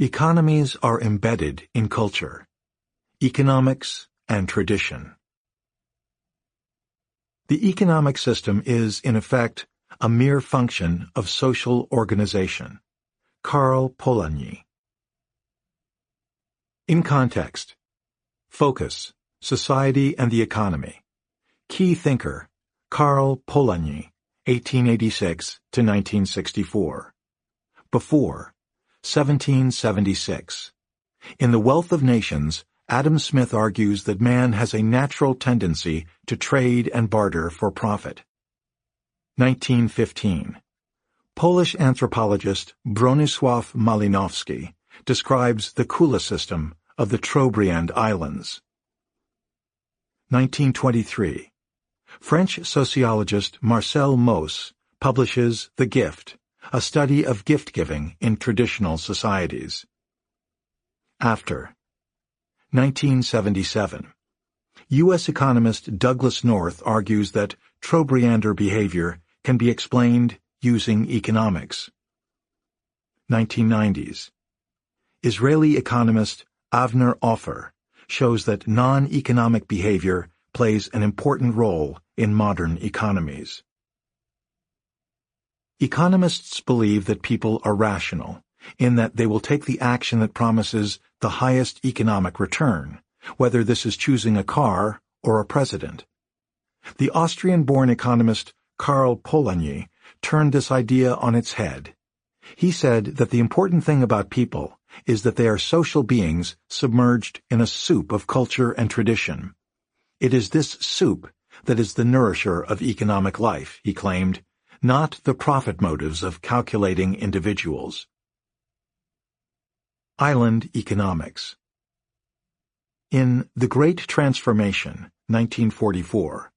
Economies are embedded in culture, economics, and tradition. The economic system is, in effect, a mere function of social organization. Karl Polanyi. In context, focus, society and the economy. Key thinker, Karl Polanyi, 1886 to 1964. Before, 1776. In The Wealth of Nations, Adam Smith argues that man has a natural tendency to trade and barter for profit. 1915. Polish anthropologist Bronisław Malinowski describes the Kula system of the Trobriand Islands. 1923. French sociologist Marcel Mauss publishes The Gift, a study of gift-giving in traditional societies. After 1977 U.S. economist Douglass North argues that Trobriander behavior can be explained using economics. 1990s Israeli economist Avner Offer shows that non-economic behavior plays an important role in modern economies. Economists believe that people are rational, in that they will take the action that promises the highest economic return, whether this is choosing a car or a president. The Austrian-born economist Karl Polanyi turned this idea on its head. He said that the important thing about people is that they are social beings submerged in a soup of culture and tradition. It is this soup that is the nourisher of economic life, he claimed, not the profit motives of calculating individuals. Island Economics In The Great Transformation, 1944,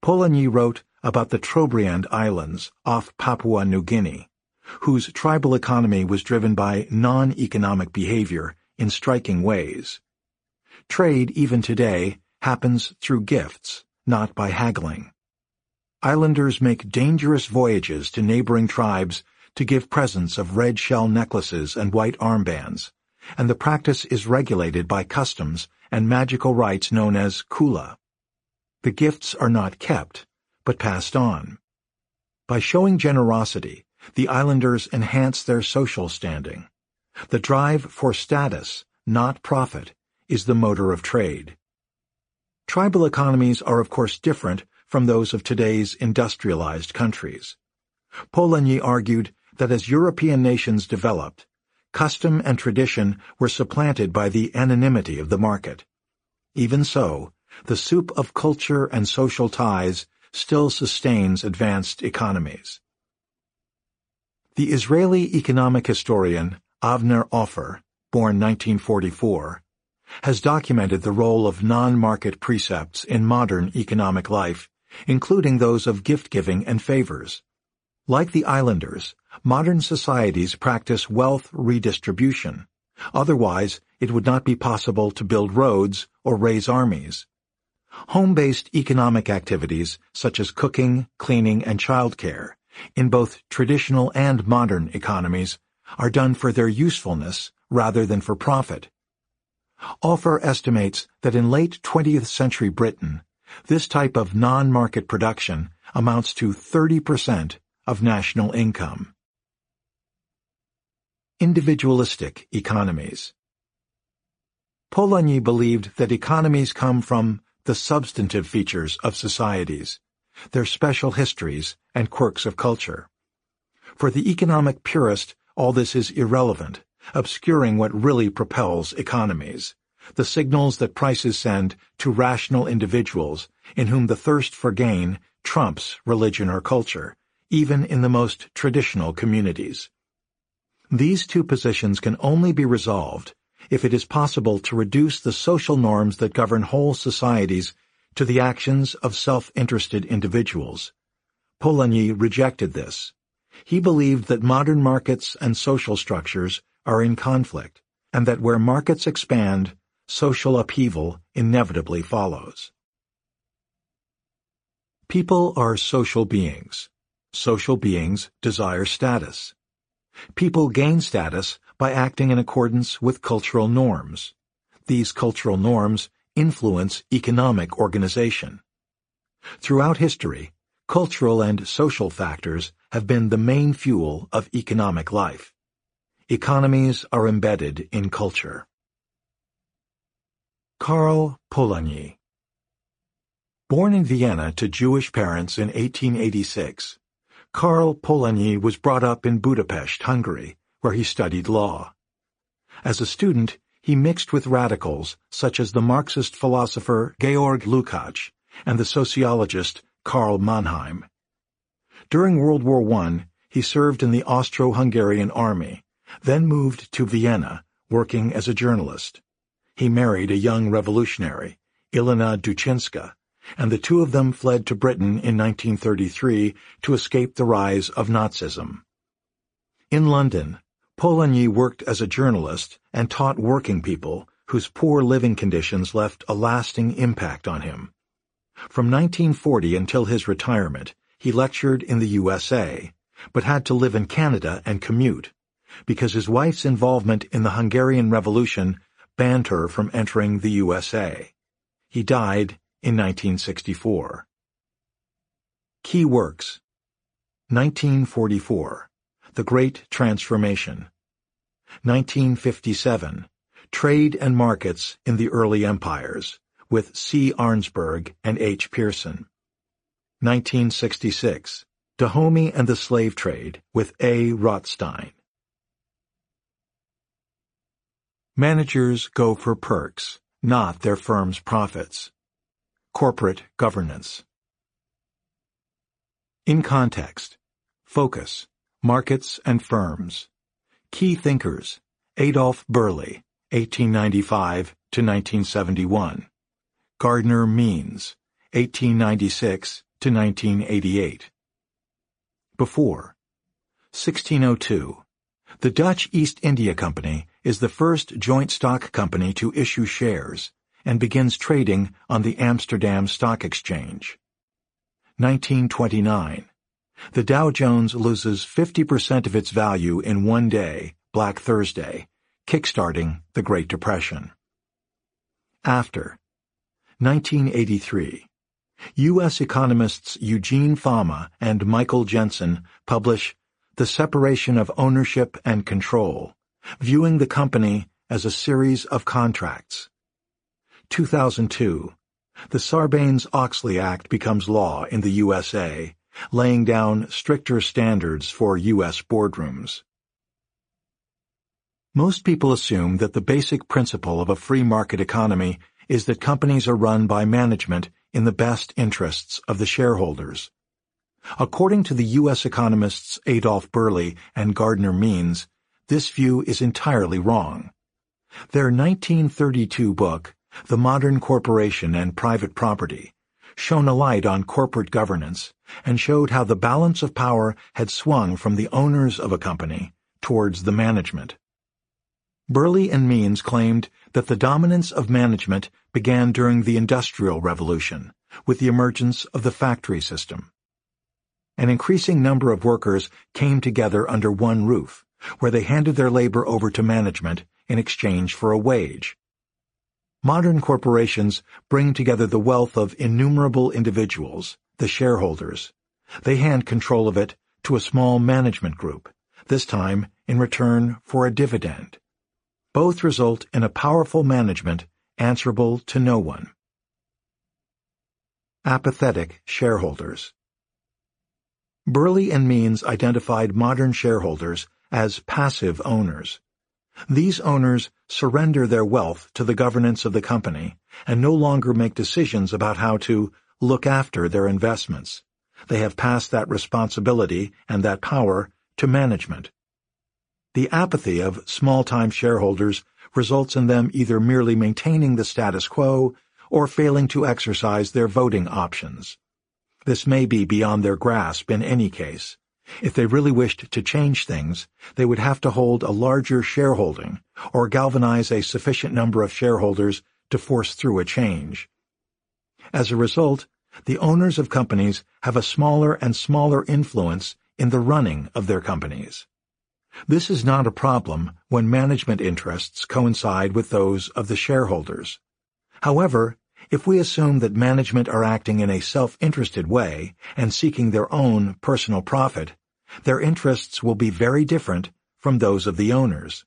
Polanyi wrote about the Trobriand Islands off Papua New Guinea, whose tribal economy was driven by non-economic behavior in striking ways. Trade, even today, happens through gifts, not by haggling islanders make dangerous voyages to neighboring tribes to give presents of red shell necklaces and white armbands, and the practice is regulated by customs and magical rites known as kula. The gifts are not kept, but passed on. By showing generosity, the islanders enhance their social standing. The drive for status, not profit, is the motor of trade. Tribal economies are of course different from those of today's industrialized countries. Polanyi argued that as European nations developed, custom and tradition were supplanted by the anonymity of the market. Even so, the soup of culture and social ties still sustains advanced economies. The Israeli economic historian Avner Offer, born 1944, has documented the role of non-market precepts in modern economic life including those of gift-giving and favors. Like the islanders, modern societies practice wealth redistribution. Otherwise, it would not be possible to build roads or raise armies. Home-based economic activities, such as cooking, cleaning, and childcare, in both traditional and modern economies, are done for their usefulness rather than for profit. Offer estimates that in late 20th century Britain, this type of non-market production amounts to 30% of national income. Individualistic Economies Polanyi believed that economies come from the substantive features of societies, their special histories and quirks of culture. For the economic purist, all this is irrelevant, obscuring what really propels economies the signals that prices send to rational individuals in whom the thirst for gain trumps religion or culture, even in the most traditional communities. These two positions can only be resolved if it is possible to reduce the social norms that govern whole societies to the actions of self-interested individuals. Polanyi rejected this. He believed that modern markets and social structures are in conflict, and that where markets expand, social upheaval inevitably follows. People are social beings. Social beings desire status. People gain status by acting in accordance with cultural norms. These cultural norms influence economic organization. Throughout history, cultural and social factors have been the main fuel of economic life. Economies are embedded in culture. Karl Polanyi Born in Vienna to Jewish parents in 1886, Karl Polanyi was brought up in Budapest, Hungary, where he studied law. As a student, he mixed with radicals such as the Marxist philosopher Georg Lukács and the sociologist Karl Mannheim. During World War I, he served in the Austro-Hungarian army, then moved to Vienna, working as a journalist he married a young revolutionary, Ilona Duczyńska, and the two of them fled to Britain in 1933 to escape the rise of Nazism. In London, Polanyi worked as a journalist and taught working people whose poor living conditions left a lasting impact on him. From 1940 until his retirement, he lectured in the USA, but had to live in Canada and commute, because his wife's involvement in the Hungarian Revolution banned her from entering the USA. He died in 1964. Key works 1944 The Great Transformation 1957 Trade and Markets in the Early Empires with C. Arensberg and H. Pearson 1966 Dahomey and the Slave Trade with A. Rothstein Managers go for perks, not their firm's profits. Corporate governance. In context, focus, markets and firms. Key thinkers, Adolf Berle, 1895 to 1971. Gardner Means, 1896 to 1988. Before, 1602. The Dutch East India Company is the first joint stock company to issue shares and begins trading on the Amsterdam Stock Exchange. 1929. The Dow Jones loses 50% of its value in one day, Black Thursday, kickstarting the Great Depression. After 1983. U.S. economists Eugene Fama and Michael Jensen publish The Separation of Ownership and Control, viewing the company as a series of contracts. 2002. The Sarbanes-Oxley Act becomes law in the USA, laying down stricter standards for U.S. boardrooms. Most people assume that the basic principle of a free market economy is that companies are run by management in the best interests of the shareholders. According to the U.S. economists Adolph Berle and Gardner Means, this view is entirely wrong. Their 1932 book, The Modern Corporation and Private Property, shone a light on corporate governance and showed how the balance of power had swung from the owners of a company towards the management. Berle and Means claimed that the dominance of management began during the Industrial Revolution with the emergence of the factory system. An increasing number of workers came together under one roof, where they handed their labor over to management in exchange for a wage. Modern corporations bring together the wealth of innumerable individuals, the shareholders. They hand control of it to a small management group, this time in return for a dividend. Both result in a powerful management answerable to no one. Apathetic Shareholders Berle and Means identified modern shareholders as passive owners. These owners surrender their wealth to the governance of the company and no longer make decisions about how to look after their investments. They have passed that responsibility and that power to management. The apathy of small-time shareholders results in them either merely maintaining the status quo or failing to exercise their voting options. This may be beyond their grasp in any case. If they really wished to change things, they would have to hold a larger shareholding or galvanize a sufficient number of shareholders to force through a change. As a result, the owners of companies have a smaller and smaller influence in the running of their companies. This is not a problem when management interests coincide with those of the shareholders. However, if we assume that management are acting in a self-interested way and seeking their own personal profit, their interests will be very different from those of the owners.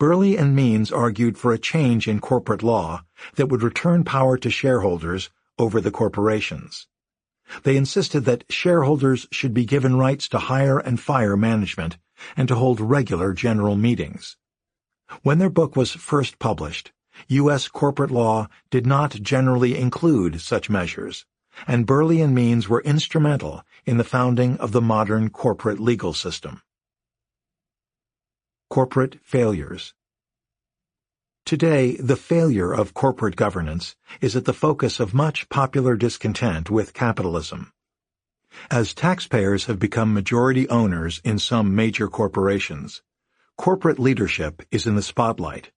Berle and Means argued for a change in corporate law that would return power to shareholders over the corporations. They insisted that shareholders should be given rights to hire and fire management and to hold regular general meetings. When their book was first published, U.S. corporate law did not generally include such measures, and Berle and means were instrumental in the founding of the modern corporate legal system. Corporate Failures Today, the failure of corporate governance is at the focus of much popular discontent with capitalism. As taxpayers have become majority owners in some major corporations, corporate leadership is in the spotlight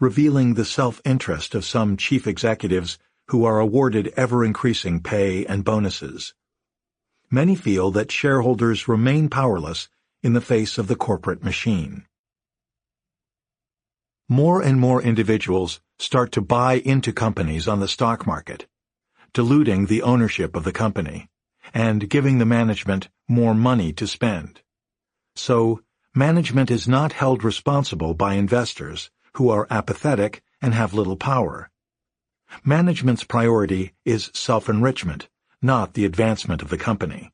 revealing the self-interest of some chief executives who are awarded ever-increasing pay and bonuses. Many feel that shareholders remain powerless in the face of the corporate machine. More and more individuals start to buy into companies on the stock market, diluting the ownership of the company and giving the management more money to spend. So, management is not held responsible by investors who are apathetic and have little power. Management's priority is self-enrichment, not the advancement of the company.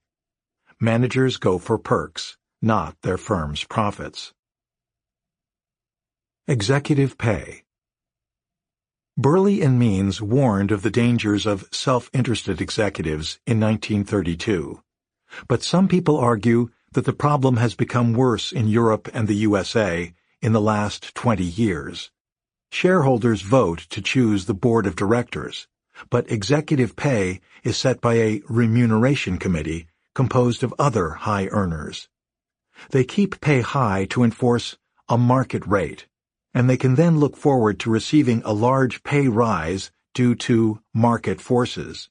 Managers go for perks, not their firm's profits. Executive Pay Berle and Means warned of the dangers of self-interested executives in 1932. But some people argue that the problem has become worse in Europe and the USA in the last 20 years. Shareholders vote to choose the board of directors, but executive pay is set by a remuneration committee composed of other high earners. They keep pay high to enforce a market rate, and they can then look forward to receiving a large pay rise due to market forces.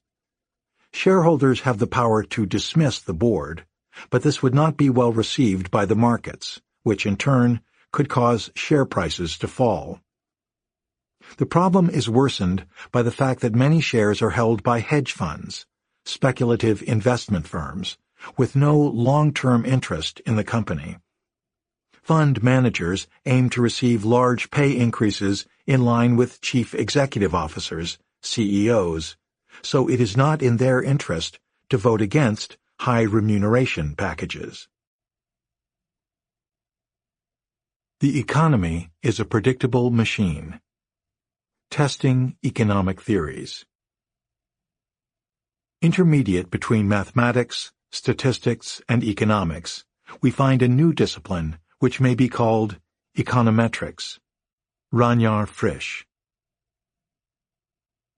Shareholders have the power to dismiss the board, but this would not be well received by the markets, which in turn could cause share prices to fall. The problem is worsened by the fact that many shares are held by hedge funds, speculative investment firms, with no long-term interest in the company. Fund managers aim to receive large pay increases in line with chief executive officers, CEOs, so it is not in their interest to vote against high remuneration packages. The economy is a predictable machine. Testing economic theories. Intermediate between mathematics, statistics, and economics, we find a new discipline which may be called econometrics. Ragnar Frisch.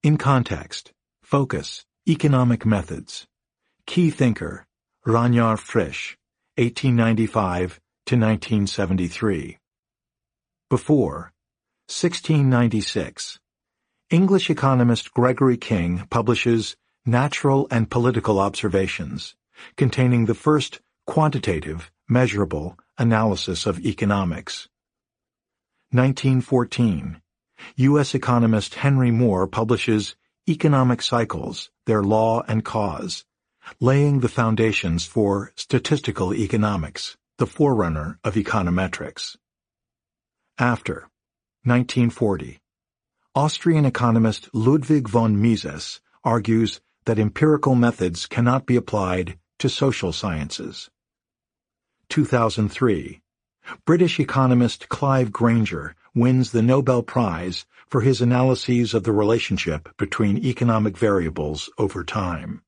In context, focus, economic methods. Key thinker, Ragnar Frisch, 1895 to 1973. Before 1696, English economist Gregory King publishes Natural and Political Observations, containing the first quantitative, measurable analysis of economics. 1914, U.S. economist Henry Moore publishes Economic Cycles, Their Law and Cause, laying the foundations for statistical economics, the forerunner of econometrics. After 1940, Austrian economist Ludwig von Mises argues that empirical methods cannot be applied to social sciences. 2003, British economist Clive Granger wins the Nobel Prize for his analyses of the relationship between economic variables over time.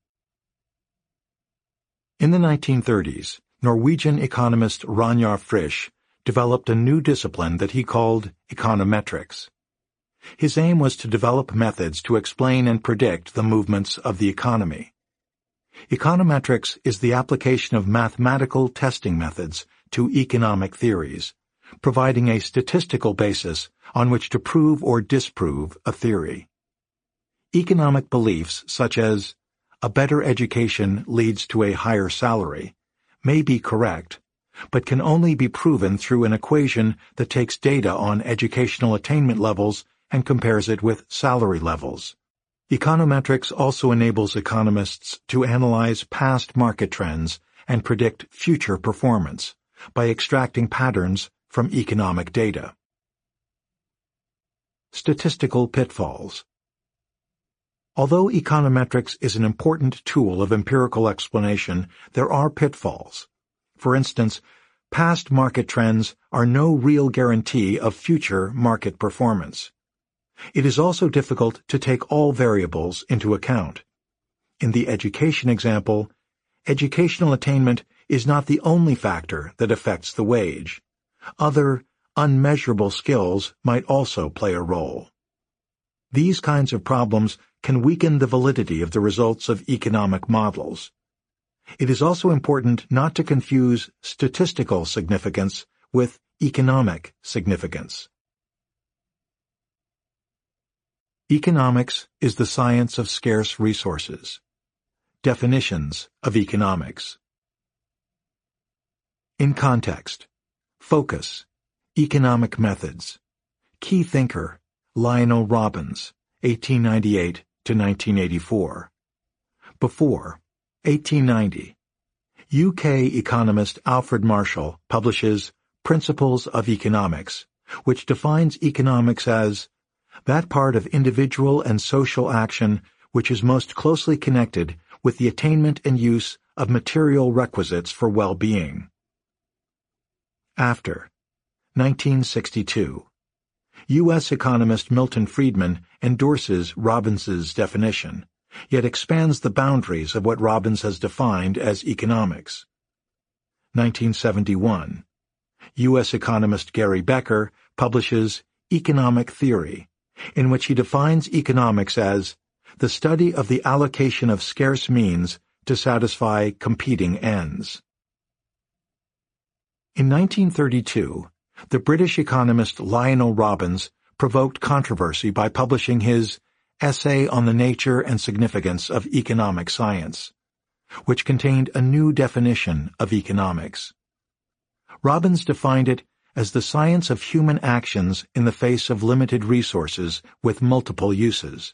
In the 1930s, Norwegian economist Ragnar Frisch developed a new discipline that he called econometrics. His aim was to develop methods to explain and predict the movements of the economy. Econometrics is the application of mathematical testing methods to economic theories, providing a statistical basis on which to prove or disprove a theory. Economic beliefs such as a better education leads to a higher salary may be correct, but can only be proven through an equation that takes data on educational attainment levels and compares it with salary levels. Econometrics also enables economists to analyze past market trends and predict future performance by extracting patterns from economic data. Statistical Pitfalls Although econometrics is an important tool of empirical explanation, there are pitfalls, for instance, past market trends are no real guarantee of future market performance. It is also difficult to take all variables into account. In the education example, educational attainment is not the only factor that affects the wage. Other, unmeasurable skills might also play a role. These kinds of problems can weaken the validity of the results of economic models. It is also important not to confuse statistical significance with economic significance. Economics is the science of scarce resources. Definitions of economics. In context, focus, economic methods. Key thinker, Lionel Robbins, 1898 to 1984. Before, 1890, UK economist Alfred Marshall publishes Principles of Economics, which defines economics as that part of individual and social action which is most closely connected with the attainment and use of material requisites for well-being. After 1962 U.S. economist Milton Friedman endorses Robbins' definition yet expands the boundaries of what Robbins has defined as economics. 1971. U.S. economist Gary Becker publishes Economic Theory, in which he defines economics as the study of the allocation of scarce means to satisfy competing ends. In 1932, the British economist Lionel Robbins provoked controversy by publishing his Essay on the Nature and Significance of Economic Science, which contained a new definition of economics. Robbins defined it as the science of human actions in the face of limited resources with multiple uses.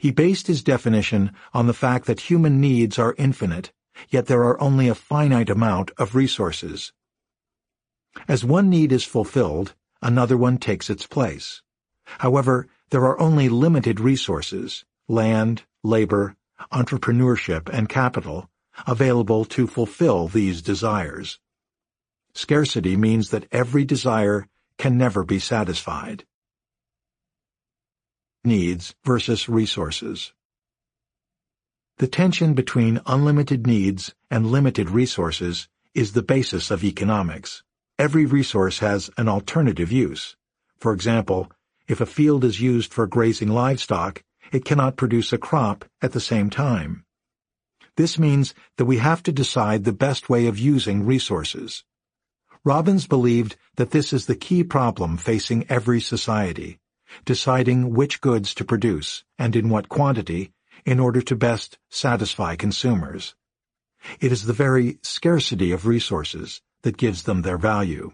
He based his definition on the fact that human needs are infinite, yet there are only a finite amount of resources. As one need is fulfilled, another one takes its place. However, there are only limited resources, land, labor, entrepreneurship, and capital, available to fulfill these desires. Scarcity means that every desire can never be satisfied. Needs versus resources. The tension between unlimited needs and limited resources is the basis of economics. Every resource has an alternative use. For example, if a field is used for grazing livestock, it cannot produce a crop at the same time. This means that we have to decide the best way of using resources. Robbins believed that this is the key problem facing every society, deciding which goods to produce and in what quantity in order to best satisfy consumers. It is the very scarcity of resources that gives them their value.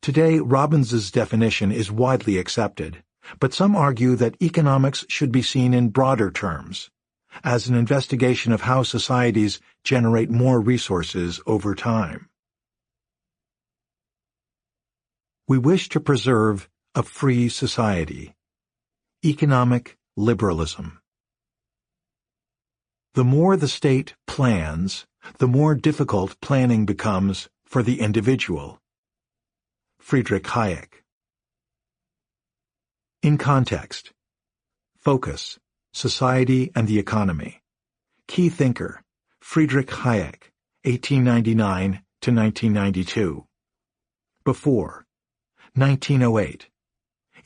Today, Robbins's definition is widely accepted, but some argue that economics should be seen in broader terms, as an investigation of how societies generate more resources over time. We wish to preserve a free society. Economic liberalism. The more the state plans, the more difficult planning becomes for the individual. Friedrich Hayek. In context, focus, society and the economy. Key thinker, Friedrich Hayek, 1899 to 1992. Before, 1908.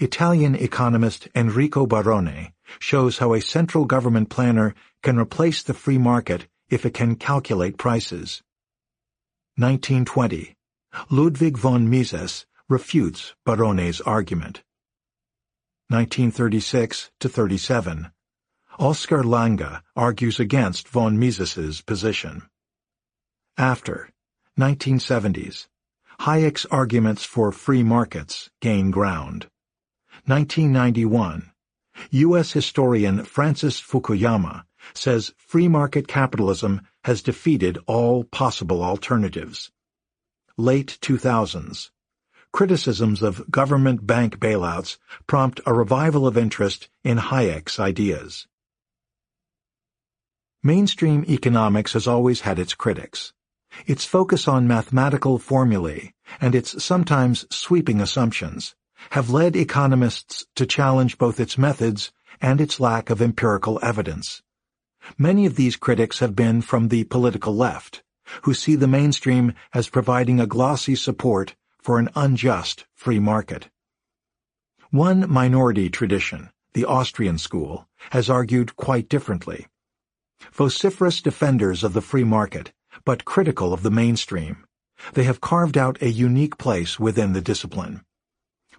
Italian economist Enrico Barone shows how a central government planner can replace the free market if it can calculate prices. 1920. Ludwig von Mises refutes Barone's argument. 1936-37 Oskar Lange argues against von Mises's position. After 1970s Hayek's arguments for free markets gain ground. 1991 U.S. historian Francis Fukuyama says free market capitalism has defeated all possible alternatives. Late 2000s criticisms of government bank bailouts prompt a revival of interest in Hayek's ideas. Mainstream economics has always had its critics. Its focus on mathematical formulae and its sometimes sweeping assumptions have led economists to challenge both its methods and its lack of empirical evidence. Many of these critics have been from the political left, who see the mainstream as providing a glossy support for an unjust free market. One minority tradition, the Austrian school, has argued quite differently. Vociferous defenders of the free market, but critical of the mainstream, they have carved out a unique place within the discipline.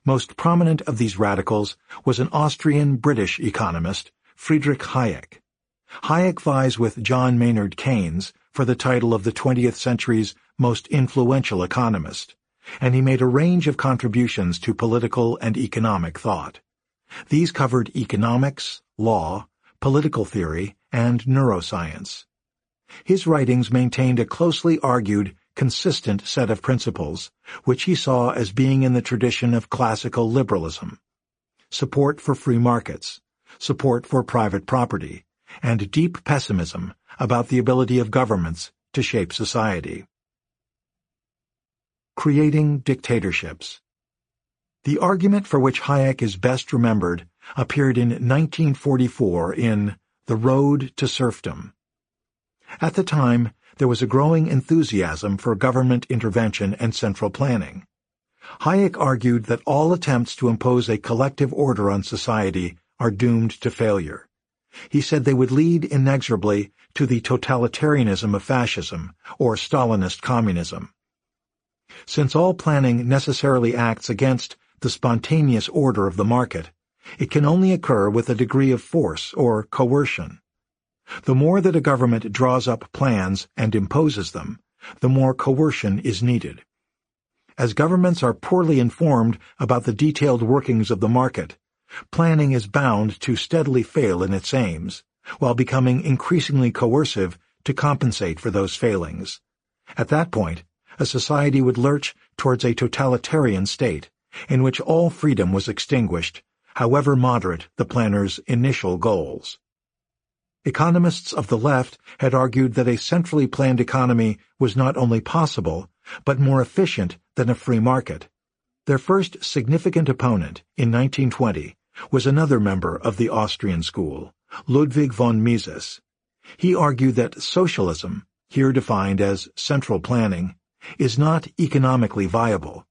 Most prominent of these radicals was an Austrian-British economist, Friedrich Hayek. Hayek vies with John Maynard Keynes for the title of the 20th century's most influential economist and he made a range of contributions to political and economic thought. These covered economics, law, political theory, and neuroscience. His writings maintained a closely argued, consistent set of principles, which he saw as being in the tradition of classical liberalism. Support for free markets, support for private property, and deep pessimism about the ability of governments to shape society. Creating Dictatorships. The argument for which Hayek is best remembered appeared in 1944 in The Road to Serfdom. At the time, there was a growing enthusiasm for government intervention and central planning. Hayek argued that all attempts to impose a collective order on society are doomed to failure. He said they would lead inexorably to the totalitarianism of fascism or Stalinist communism. Since all planning necessarily acts against the spontaneous order of the market, it can only occur with a degree of force or coercion. The more that a government draws up plans and imposes them, the more coercion is needed. As governments are poorly informed about the detailed workings of the market, planning is bound to steadily fail in its aims, while becoming increasingly coercive to compensate for those failings. At that point, a society would lurch towards a totalitarian state, in which all freedom was extinguished, however moderate the planner's initial goals. Economists of the left had argued that a centrally planned economy was not only possible, but more efficient than a free market. Their first significant opponent, in 1920, was another member of the Austrian school, Ludwig von Mises. He argued that socialism, here defined as central planning, is not economically viable.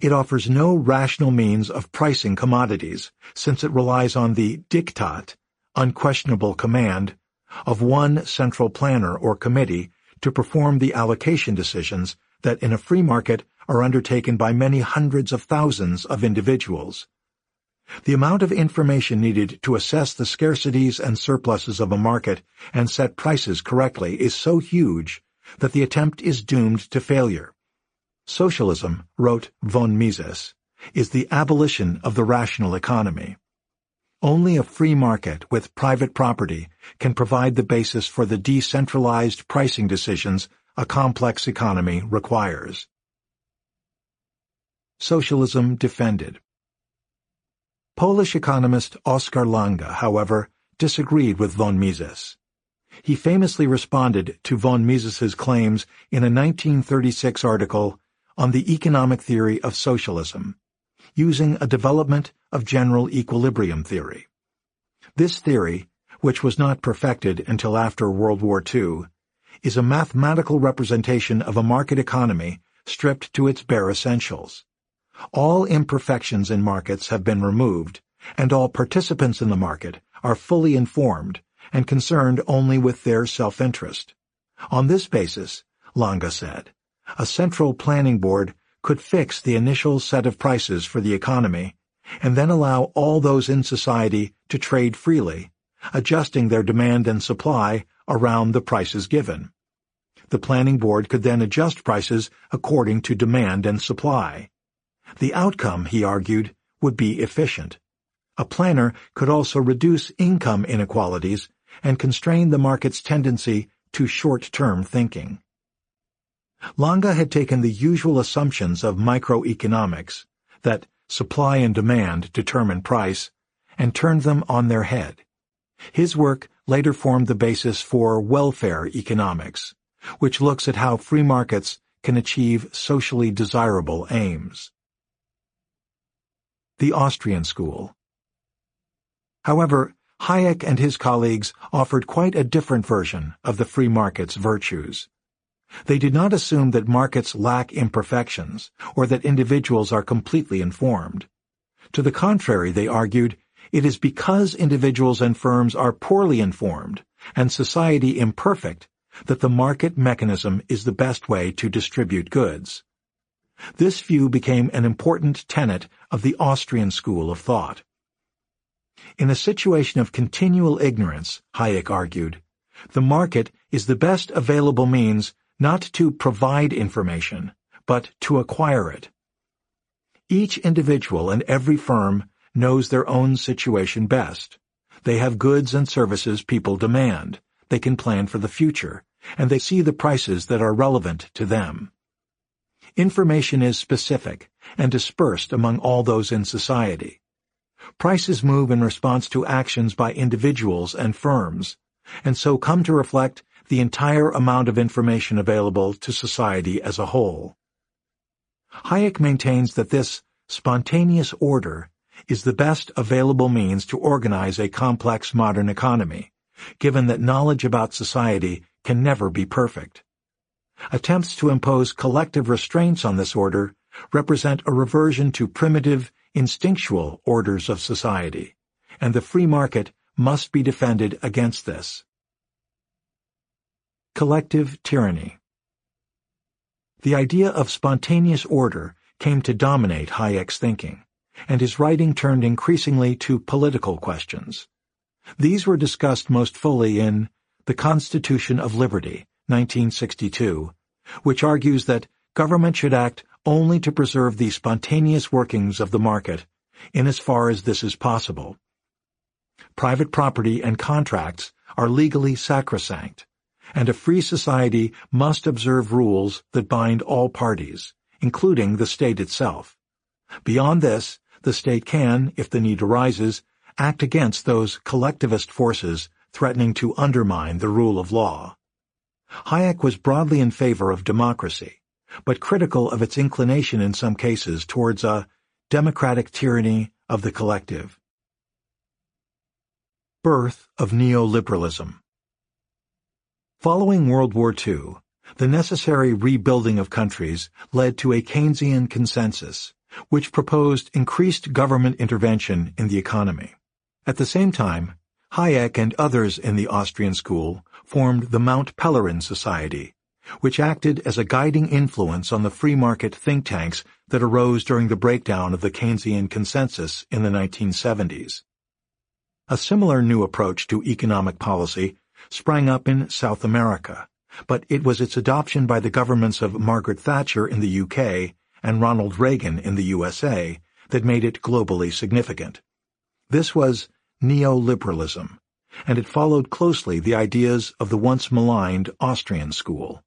It offers no rational means of pricing commodities, since it relies on the diktat, unquestionable command, of one central planner or committee to perform the allocation decisions that in a free market are undertaken by many hundreds of thousands of individuals. The amount of information needed to assess the scarcities and surpluses of a market and set prices correctly is so huge that the attempt is doomed to failure. Socialism, wrote von Mises, is the abolition of the rational economy. Only a free market with private property can provide the basis for the decentralized pricing decisions a complex economy requires. Socialism Defended Polish economist Oskar Lange, however, disagreed with von Mises he famously responded to von Mises's claims in a 1936 article on the economic theory of socialism, using a development of general equilibrium theory. This theory, which was not perfected until after World War II, is a mathematical representation of a market economy stripped to its bare essentials. All imperfections in markets have been removed, and all participants in the market are fully informed and concerned only with their self-interest. On this basis, Lange said, a central planning board could fix the initial set of prices for the economy and then allow all those in society to trade freely, adjusting their demand and supply around the prices given. The planning board could then adjust prices according to demand and supply. The outcome, he argued, would be efficient. A planner could also reduce income inequalities and constrain the market's tendency to short-term thinking. Lange had taken the usual assumptions of microeconomics, that supply and demand determine price, and turned them on their head. His work later formed the basis for welfare economics, which looks at how free markets can achieve socially desirable aims. The Austrian School However, Hayek and his colleagues offered quite a different version of the free market's virtues. They did not assume that markets lack imperfections or that individuals are completely informed. To the contrary, they argued, it is because individuals and firms are poorly informed and society imperfect that the market mechanism is the best way to distribute goods. This view became an important tenet of the Austrian school of thought. In a situation of continual ignorance, Hayek argued, the market is the best available means not to provide information, but to acquire it. Each individual and every firm knows their own situation best. They have goods and services people demand. They can plan for the future, and they see the prices that are relevant to them. Information is specific and dispersed among all those in society prices move in response to actions by individuals and firms, and so come to reflect the entire amount of information available to society as a whole. Hayek maintains that this spontaneous order is the best available means to organize a complex modern economy, given that knowledge about society can never be perfect. Attempts to impose collective restraints on this order represent a reversion to primitive instinctual orders of society, and the free market must be defended against this. Collective Tyranny The idea of spontaneous order came to dominate Hayek's thinking, and his writing turned increasingly to political questions. These were discussed most fully in The Constitution of Liberty, 1962, which argues that government should act only to preserve the spontaneous workings of the market, in as far as this is possible. Private property and contracts are legally sacrosanct, and a free society must observe rules that bind all parties, including the state itself. Beyond this, the state can, if the need arises, act against those collectivist forces threatening to undermine the rule of law. Hayek was broadly in favor of democracy, but critical of its inclination in some cases towards a democratic tyranny of the collective. Birth of Neoliberalism Following World War II, the necessary rebuilding of countries led to a Keynesian consensus, which proposed increased government intervention in the economy. At the same time, Hayek and others in the Austrian school formed the Mont Pelerin Society, which acted as a guiding influence on the free market think tanks that arose during the breakdown of the Keynesian consensus in the 1970s. A similar new approach to economic policy sprang up in South America, but it was its adoption by the governments of Margaret Thatcher in the UK and Ronald Reagan in the USA that made it globally significant. This was neoliberalism, and it followed closely the ideas of the once maligned Austrian school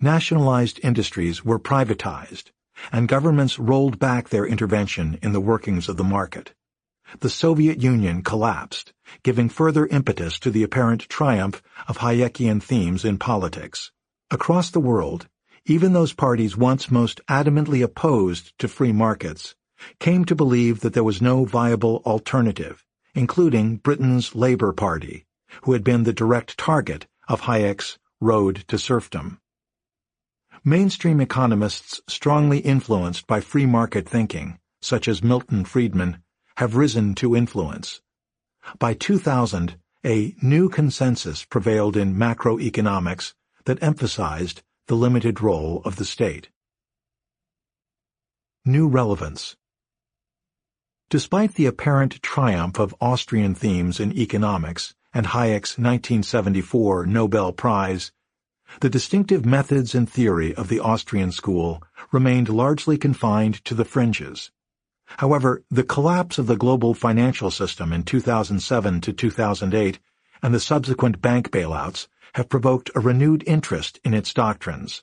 nationalized industries were privatized, and governments rolled back their intervention in the workings of the market. The Soviet Union collapsed, giving further impetus to the apparent triumph of Hayekian themes in politics. Across the world, even those parties once most adamantly opposed to free markets came to believe that there was no viable alternative, including Britain's Labour Party, who had been the direct target of Hayek's road to serfdom. Mainstream economists strongly influenced by free market thinking, such as Milton Friedman, have risen to influence. By 2000, a new consensus prevailed in macroeconomics that emphasized the limited role of the state. New relevance Despite the apparent triumph of Austrian themes in economics and Hayek's 1974 Nobel Prize the distinctive methods and theory of the Austrian school remained largely confined to the fringes. However, the collapse of the global financial system in 2007 to 2008 and the subsequent bank bailouts have provoked a renewed interest in its doctrines.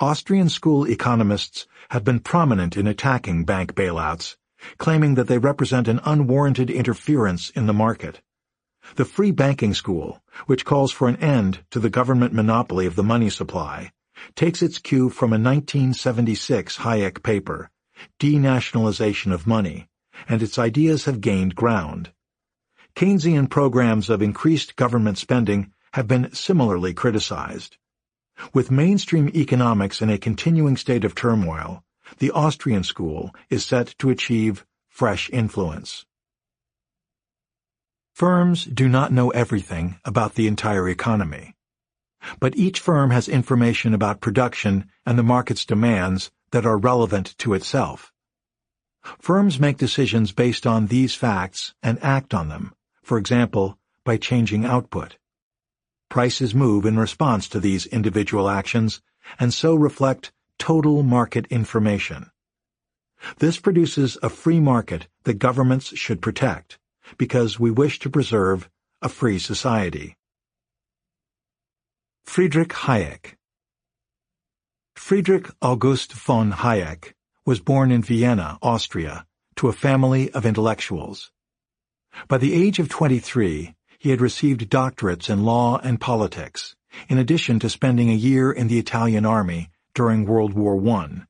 Austrian school economists have been prominent in attacking bank bailouts, claiming that they represent an unwarranted interference in the market. The free banking school, which calls for an end to the government monopoly of the money supply, takes its cue from a 1976 Hayek paper, Denationalization of Money, and its ideas have gained ground. Keynesian programs of increased government spending have been similarly criticized. With mainstream economics in a continuing state of turmoil, the Austrian school is set to achieve fresh influence. Firms do not know everything about the entire economy, but each firm has information about production and the market's demands that are relevant to itself. Firms make decisions based on these facts and act on them, for example, by changing output. Prices move in response to these individual actions and so reflect total market information. This produces a free market that governments should protect because we wish to preserve a free society. Friedrich Hayek Friedrich August von Hayek was born in Vienna, Austria, to a family of intellectuals. By the age of 23, he had received doctorates in law and politics, in addition to spending a year in the Italian army during World War I.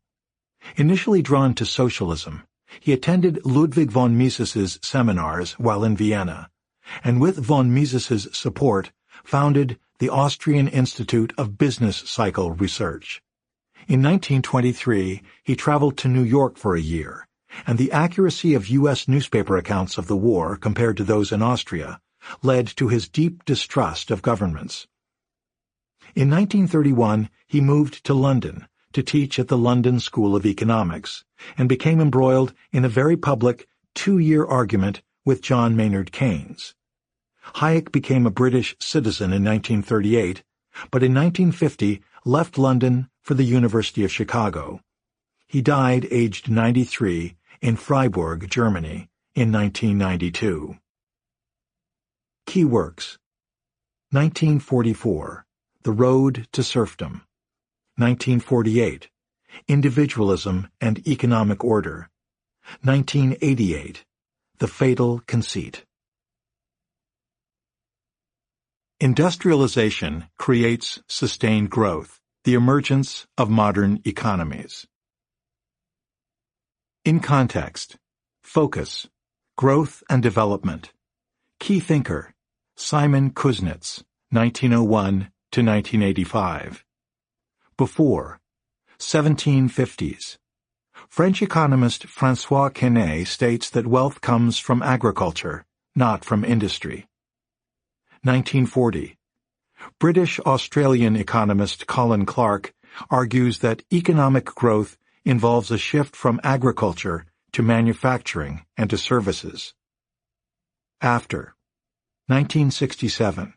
Initially drawn to socialism, he attended Ludwig von Mises's seminars while in Vienna, and with von Mises's support, founded the Austrian Institute of Business Cycle Research. In 1923, he traveled to New York for a year, and the accuracy of U.S. newspaper accounts of the war compared to those in Austria led to his deep distrust of governments. In 1931, he moved to London, to teach at the London School of Economics, and became embroiled in a very public two-year argument with John Maynard Keynes. Hayek became a British citizen in 1938, but in 1950 left London for the University of Chicago. He died aged 93 in Freiburg, Germany, in 1992. Key Works 1944 The Road to Serfdom 1948, Individualism and Economic Order, 1988, The Fatal Conceit. Industrialization creates sustained growth, the emergence of modern economies. In context, focus, growth and development. Key thinker, Simon Kuznets, 1901 to 1985 before. 1750s. French economist Francois Quesnay states that wealth comes from agriculture, not from industry. 1940. British-Australian economist Colin Clark argues that economic growth involves a shift from agriculture to manufacturing and to services. After 1967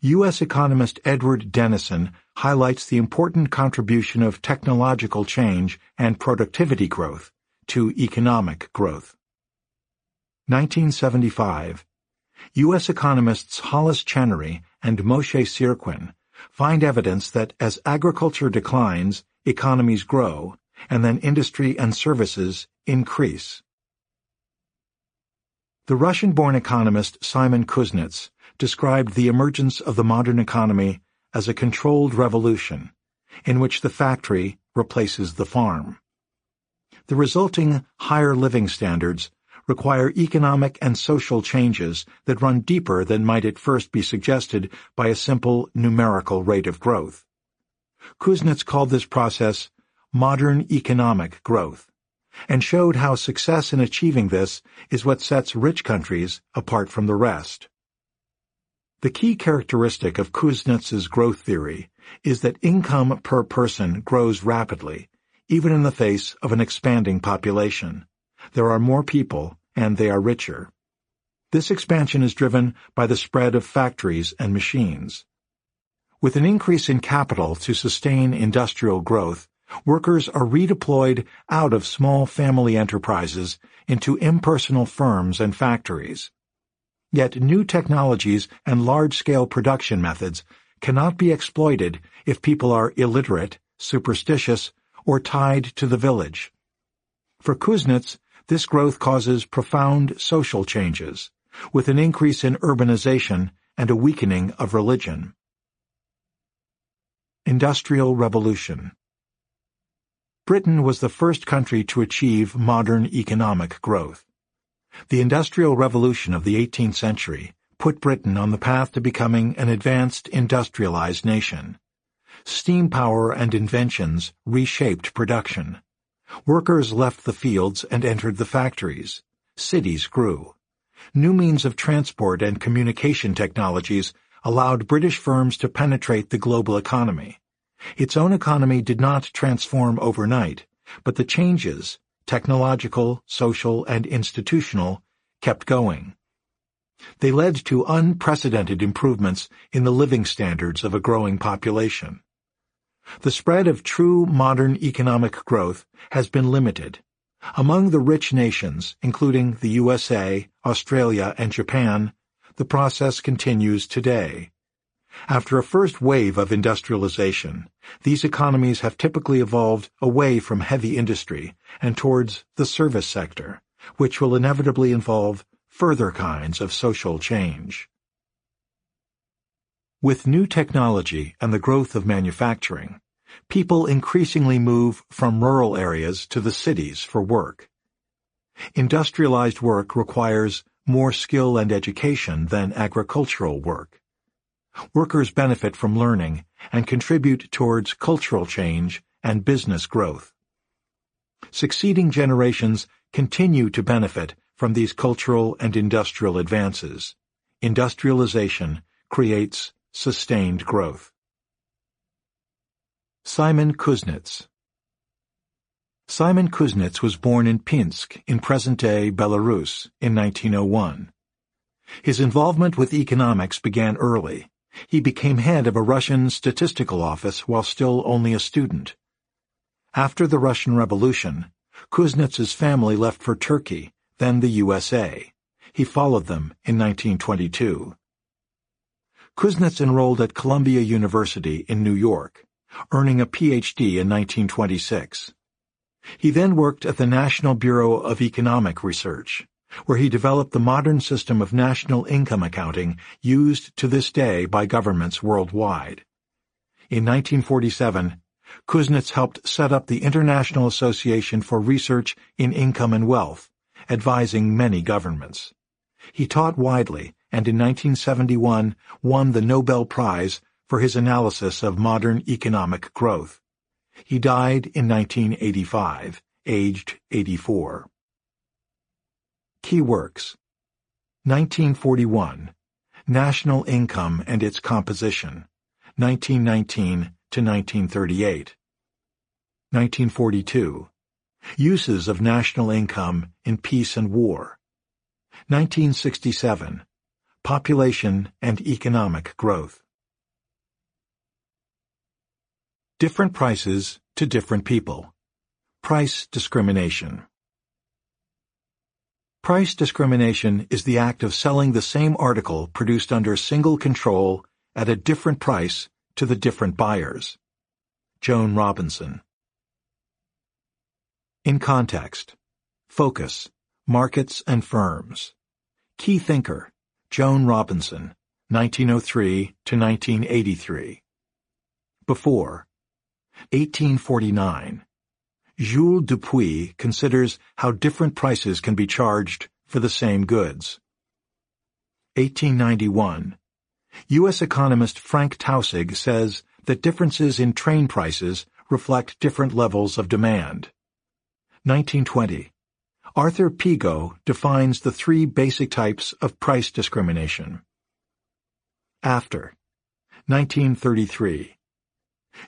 U.S. economist Edward Denison highlights the important contribution of technological change and productivity growth to economic growth. 1975. U.S. economists Hollis Chenery and Moshe Syrquin find evidence that as agriculture declines, economies grow, and then industry and services increase. The Russian-born economist Simon Kuznets described the emergence of the modern economy as a controlled revolution in which the factory replaces the farm. The resulting higher living standards require economic and social changes that run deeper than might at first be suggested by a simple numerical rate of growth. Kuznets called this process modern economic growth and showed how success in achieving this is what sets rich countries apart from the rest. The key characteristic of Kuznets's growth theory is that income per person grows rapidly, even in the face of an expanding population. There are more people, and they are richer. This expansion is driven by the spread of factories and machines. With an increase in capital to sustain industrial growth, workers are redeployed out of small family enterprises into impersonal firms and factories. Yet new technologies and large-scale production methods cannot be exploited if people are illiterate, superstitious, or tied to the village. For Kuznets, this growth causes profound social changes, with an increase in urbanization and a weakening of religion. Industrial Revolution Britain was the first country to achieve modern economic growth. The Industrial Revolution of the 18th century put Britain on the path to becoming an advanced industrialized nation. Steam power and inventions reshaped production. Workers left the fields and entered the factories. Cities grew. New means of transport and communication technologies allowed British firms to penetrate the global economy. Its own economy did not transform overnight, but the changes, technological, social, and institutional, kept going. They led to unprecedented improvements in the living standards of a growing population. The spread of true modern economic growth has been limited. Among the rich nations, including the USA, Australia, and Japan, the process continues today. After a first wave of industrialization, these economies have typically evolved away from heavy industry and towards the service sector, which will inevitably involve further kinds of social change. With new technology and the growth of manufacturing, people increasingly move from rural areas to the cities for work. Industrialized work requires more skill and education than agricultural work workers benefit from learning and contribute towards cultural change and business growth. Succeeding generations continue to benefit from these cultural and industrial advances. Industrialization creates sustained growth. Simon Kuznets Simon Kuznets was born in Pinsk in present-day Belarus in 1901. His involvement with economics began early, he became head of a Russian statistical office while still only a student. After the Russian Revolution, Kuznets's family left for Turkey, then the USA. He followed them in 1922. Kuznets enrolled at Columbia University in New York, earning a Ph.D. in 1926. He then worked at the National Bureau of Economic Research where he developed the modern system of national income accounting used to this day by governments worldwide. In 1947, Kuznets helped set up the International Association for Research in Income and Wealth, advising many governments. He taught widely and in 1971 won the Nobel Prize for his analysis of modern economic growth. He died in 1985, aged 84. Key works 1941 National Income and Its Composition. 1919 to 1938 1942 Uses of National Income in Peace and War. 1967 Population and Economic Growth. Different Prices to Different People. Price Discrimination. Price discrimination is the act of selling the same article produced under single control at a different price to the different buyers. Joan Robinson. In context, focus, markets and firms. Key thinker, Joan Robinson, 1903 to 1983. Before, 1849. Jules Dupuit considers how different prices can be charged for the same goods. 1891. U.S. economist Frank Taussig says that differences in train prices reflect different levels of demand. 1920. Arthur Pigou defines the three basic types of price discrimination. After. 1933.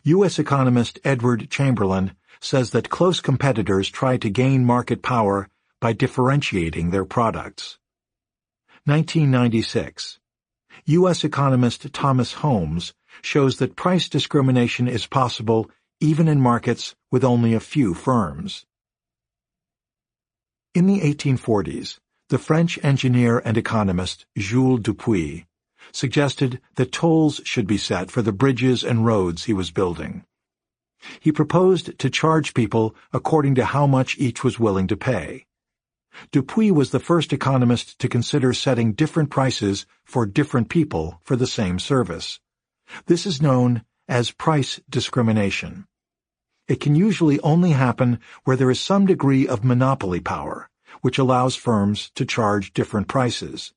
U.S. economist Edward Chamberlin says that close competitors try to gain market power by differentiating their products. 1996. U.S. economist Thomas Holmes shows that price discrimination is possible even in markets with only a few firms. In the 1840s, the French engineer and economist Jules Dupuit suggested that tolls should be set for the bridges and roads he was building. He proposed to charge people according to how much each was willing to pay. Dupuit was the first economist to consider setting different prices for different people for the same service. This is known as price discrimination. It can usually only happen where there is some degree of monopoly power, which allows firms to charge different prices.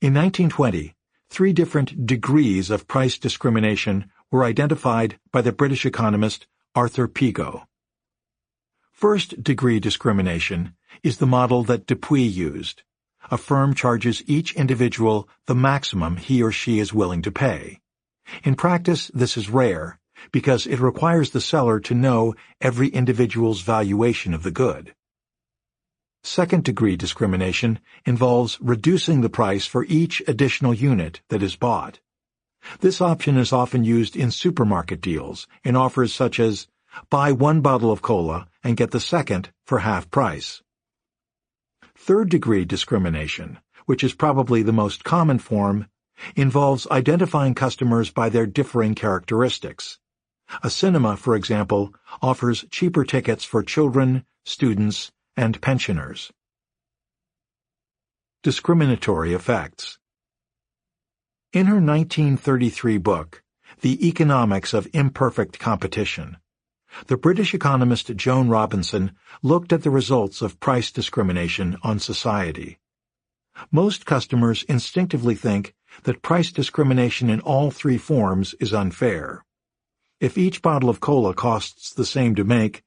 In 1920, three different degrees of price discrimination were identified by the British economist Arthur Pigou. First-degree discrimination is the model that Dupuit used. A firm charges each individual the maximum he or she is willing to pay. In practice, this is rare, because it requires the seller to know every individual's valuation of the good. Second-degree discrimination involves reducing the price for each additional unit that is bought. This option is often used in supermarket deals in offers such as buy one bottle of cola and get the second for half price. Third-degree discrimination, which is probably the most common form, involves identifying customers by their differing characteristics. A cinema, for example, offers cheaper tickets for children, students, and pensioners. Discriminatory Effects In her 1933 book, The Economics of Imperfect Competition, the British economist Joan Robinson looked at the results of price discrimination on society. Most customers instinctively think that price discrimination in all three forms is unfair. If each bottle of cola costs the same to make,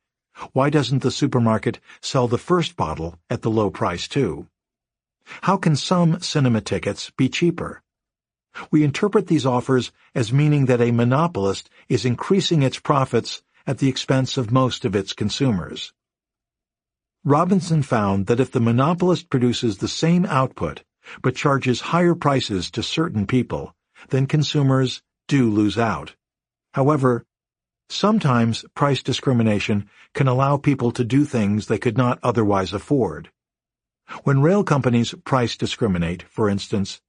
why doesn't the supermarket sell the first bottle at the low price too? How can some cinema tickets be cheaper? We interpret these offers as meaning that a monopolist is increasing its profits at the expense of most of its consumers. Robinson found that if the monopolist produces the same output but charges higher prices to certain people, then consumers do lose out. However, Sometimes price discrimination can allow people to do things they could not otherwise afford. When rail companies price discriminate, for instance,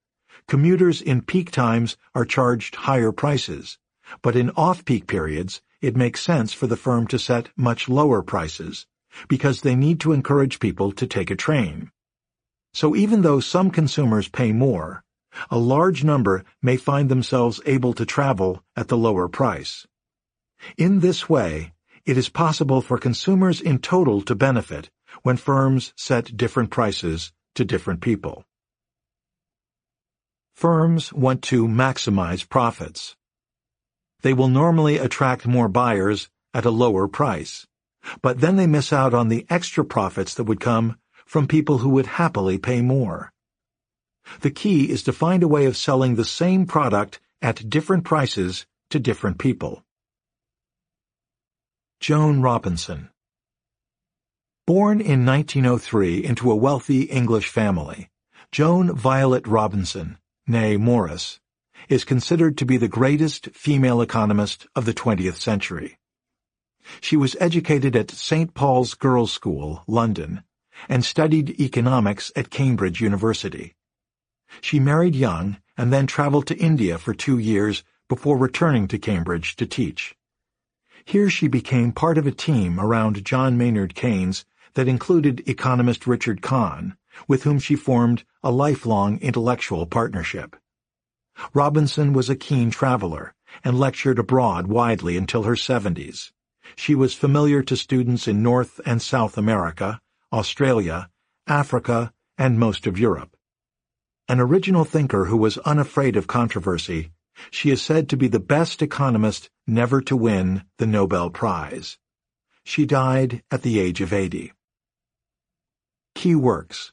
commuters in peak times are charged higher prices, but in off-peak periods it makes sense for the firm to set much lower prices, because they need to encourage people to take a train. So even though some consumers pay more, a large number may find themselves able to travel at the lower price. In this way, it is possible for consumers in total to benefit when firms set different prices to different people. Firms want to maximize profits. They will normally attract more buyers at a lower price, but then they miss out on the extra profits that would come from people who would happily pay more. The key is to find a way of selling the same product at different prices to different people. Joan Robinson Born in 1903 into a wealthy English family, Joan Violet Robinson, née Morris, is considered to be the greatest female economist of the 20th century. She was educated at St. Paul's Girls' School, London, and studied economics at Cambridge University. She married young and then traveled to India for two years before returning to Cambridge to teach. Here she became part of a team around John Maynard Keynes that included economist Richard Kahn, with whom she formed a lifelong intellectual partnership. Robinson was a keen traveler and lectured abroad widely until her 70s. She was familiar to students in North and South America, Australia, Africa, and most of Europe. An original thinker who was unafraid of controversy, she is said to be the best economist never to win the Nobel Prize. She died at the age of 80. Key Works.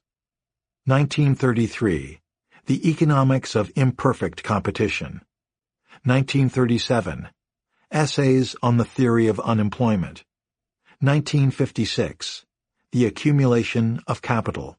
1933 The Economics of Imperfect Competition. 1937 Essays on the Theory of Unemployment. 1956 The Accumulation of Capital.